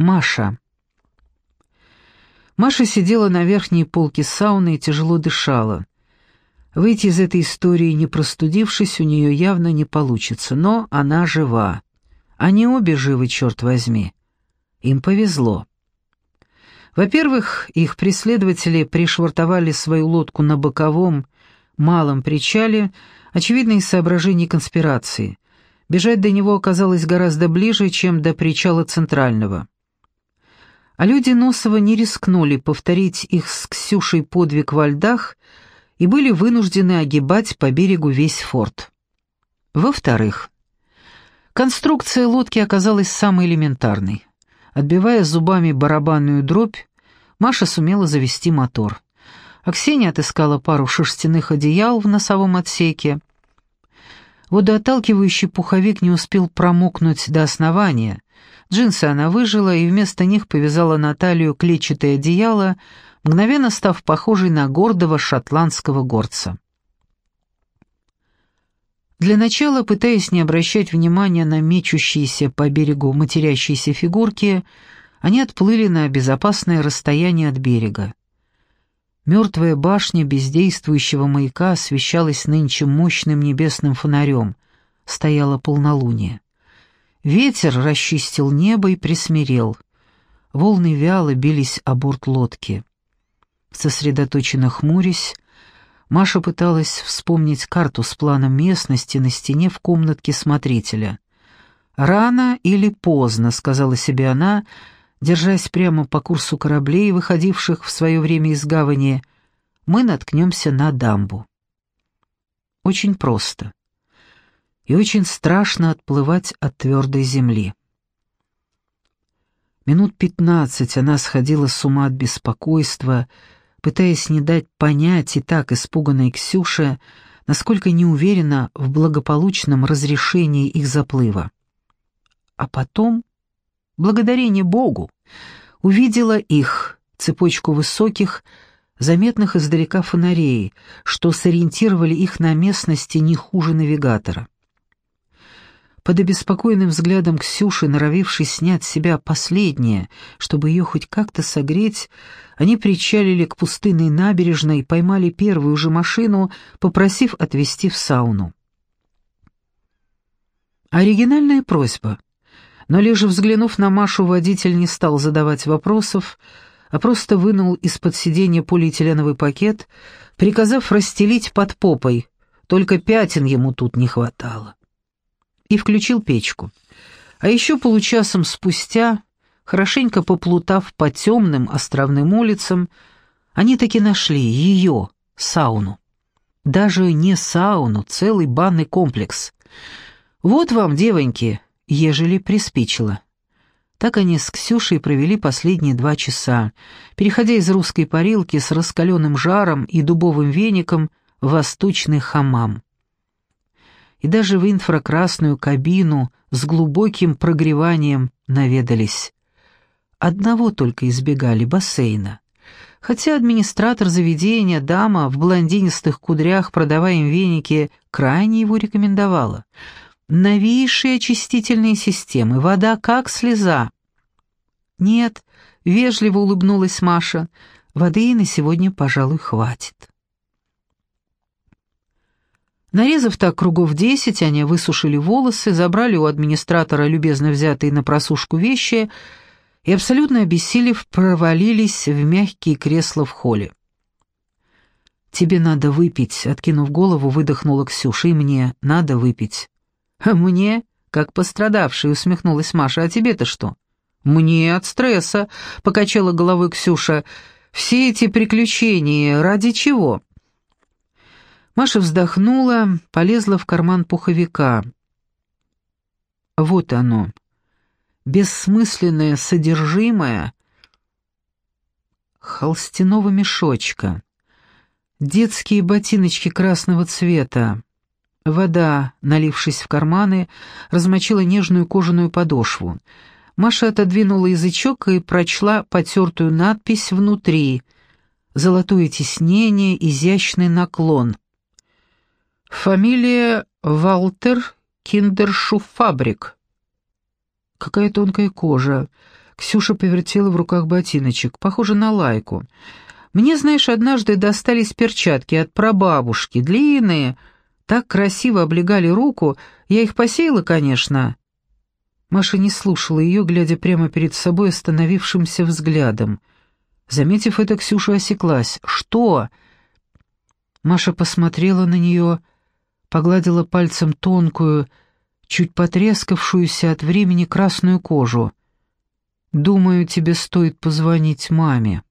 Маша. Маша сидела на верхней полке сауны и тяжело дышала. Выйти из этой истории, не простудившись, у нее явно не получится, но она жива. Они обе живы, черт возьми. Им повезло. Во-первых, их преследователи пришвартовали свою лодку на боковом, малом причале, очевидно, из конспирации. Бежать до него оказалось гораздо ближе, чем до причала центрального. А люди Носова не рискнули повторить их с Ксюшей подвиг во льдах и были вынуждены огибать по берегу весь форт. Во-вторых, конструкция лодки оказалась самой элементарной. Отбивая зубами барабанную дробь, Маша сумела завести мотор. А Ксения отыскала пару шерстяных одеял в носовом отсеке. Водоотталкивающий пуховик не успел промокнуть до основания, Джинсы она выжила и вместо них повязала на талию клетчатое одеяло, мгновенно став похожей на гордого шотландского горца. Для начала, пытаясь не обращать внимания на мечущиеся по берегу матерящиеся фигурки, они отплыли на безопасное расстояние от берега. Мертвая башня бездействующего маяка освещалась нынче мощным небесным фонарем. Стояло полнолуние. Ветер расчистил небо и присмирел. Волны вяло бились о борт лодки. Сосредоточенно хмурясь, Маша пыталась вспомнить карту с планом местности на стене в комнатке смотрителя. «Рано или поздно», — сказала себе она, держась прямо по курсу кораблей, выходивших в свое время из гавани, мы наткнемся на дамбу. Очень просто и очень страшно отплывать от твердой земли. Минут пятнадцать она сходила с ума от беспокойства, пытаясь не дать понять и так испуганной Ксюше, насколько не в благополучном разрешении их заплыва. А потом, благодарение Богу, увидела их, цепочку высоких, заметных издалека фонарей, что сориентировали их на местности не хуже навигатора. Под обеспокоенным взглядом Ксюши, норовившей снять с себя последнее, чтобы ее хоть как-то согреть, они причалили к пустынной набережной, поймали первую же машину, попросив отвезти в сауну. Оригинальная просьба. Но лишь взглянув на Машу, водитель не стал задавать вопросов, а просто вынул из-под сиденья полиэтиленовый пакет, приказав расстелить под попой, только пятен ему тут не хватало и включил печку. А еще получасом спустя, хорошенько поплутав по темным островным улицам, они таки нашли ее, сауну. Даже не сауну, целый банный комплекс. Вот вам, девоньки, ежели приспичило. Так они с Ксюшей провели последние два часа, переходя из русской парилки с раскаленным жаром и дубовым веником в восточный хамам и даже в инфракрасную кабину с глубоким прогреванием наведались. Одного только избегали бассейна. Хотя администратор заведения, дама в блондинистых кудрях, продавая им веники, крайне его рекомендовала. Новейшие очистительные системы, вода как слеза. «Нет», — вежливо улыбнулась Маша, — «воды на сегодня, пожалуй, хватит». Нарезав так кругов десять, они высушили волосы, забрали у администратора любезно взятые на просушку вещи и, абсолютно обессилев, провалились в мягкие кресла в холле. «Тебе надо выпить», — откинув голову, выдохнула Ксюша, — «и мне надо выпить». «А мне?» — как пострадавший, усмехнулась Маша. «А тебе-то что?» «Мне от стресса», — покачала головой Ксюша. «Все эти приключения ради чего?» Маша вздохнула, полезла в карман пуховика. Вот оно. Бессмысленное содержимое холстяного мешочка. Детские ботиночки красного цвета. Вода, налившись в карманы, размочила нежную кожаную подошву. Маша отодвинула язычок и прочла потертую надпись внутри. Золотое тиснение, изящный наклон. Фамилия Валтер Киндершуфабрик. Какая тонкая кожа. Ксюша повертела в руках ботиночек, похоже на лайку. «Мне, знаешь, однажды достались перчатки от прабабушки, длинные, так красиво облегали руку, я их посеяла, конечно». Маша не слушала ее, глядя прямо перед собой остановившимся взглядом. Заметив это, Ксюша осеклась. «Что?» Маша посмотрела на нее, погладила пальцем тонкую, чуть потрескавшуюся от времени красную кожу. «Думаю, тебе стоит позвонить маме».